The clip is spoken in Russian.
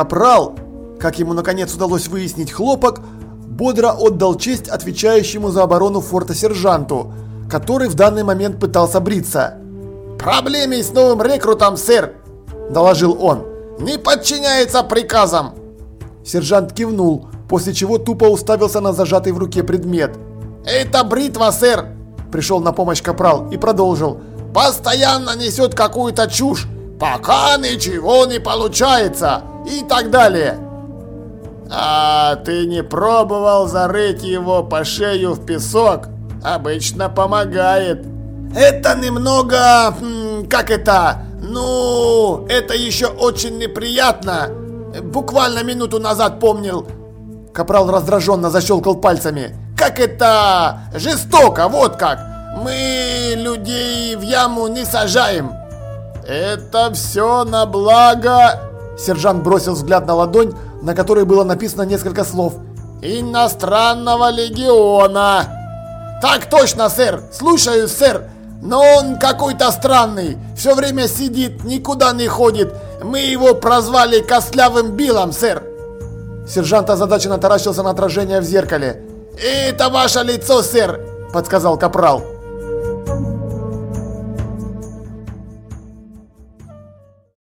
Капрал, как ему наконец удалось выяснить хлопок, бодро отдал честь отвечающему за оборону форта сержанту, который в данный момент пытался бриться. «Проблемы с новым рекрутом, сэр!» – доложил он. «Не подчиняется приказам!» Сержант кивнул, после чего тупо уставился на зажатый в руке предмет. «Это бритва, сэр!» – пришел на помощь Капрал и продолжил. «Постоянно несет какую-то чушь, пока ничего не получается и так далее!» «А ты не пробовал зарыть его по шею в песок? Обычно помогает!» «Это немного... как это? Ну, это еще очень неприятно. Буквально минуту назад помнил». Капрал раздраженно защелкал пальцами. «Как это? Жестоко, вот как! Мы людей в яму не сажаем!» «Это все на благо...» Сержант бросил взгляд на ладонь, на которой было написано несколько слов. «Иностранного легиона!» «Так точно, сэр! Слушаю, сэр! Но он какой-то странный, все время сидит, никуда не ходит. Мы его прозвали Костлявым Биллом, сэр!» Сержант озадаченно таращился на отражение в зеркале. «Это ваше лицо, сэр!» – подсказал Капрал.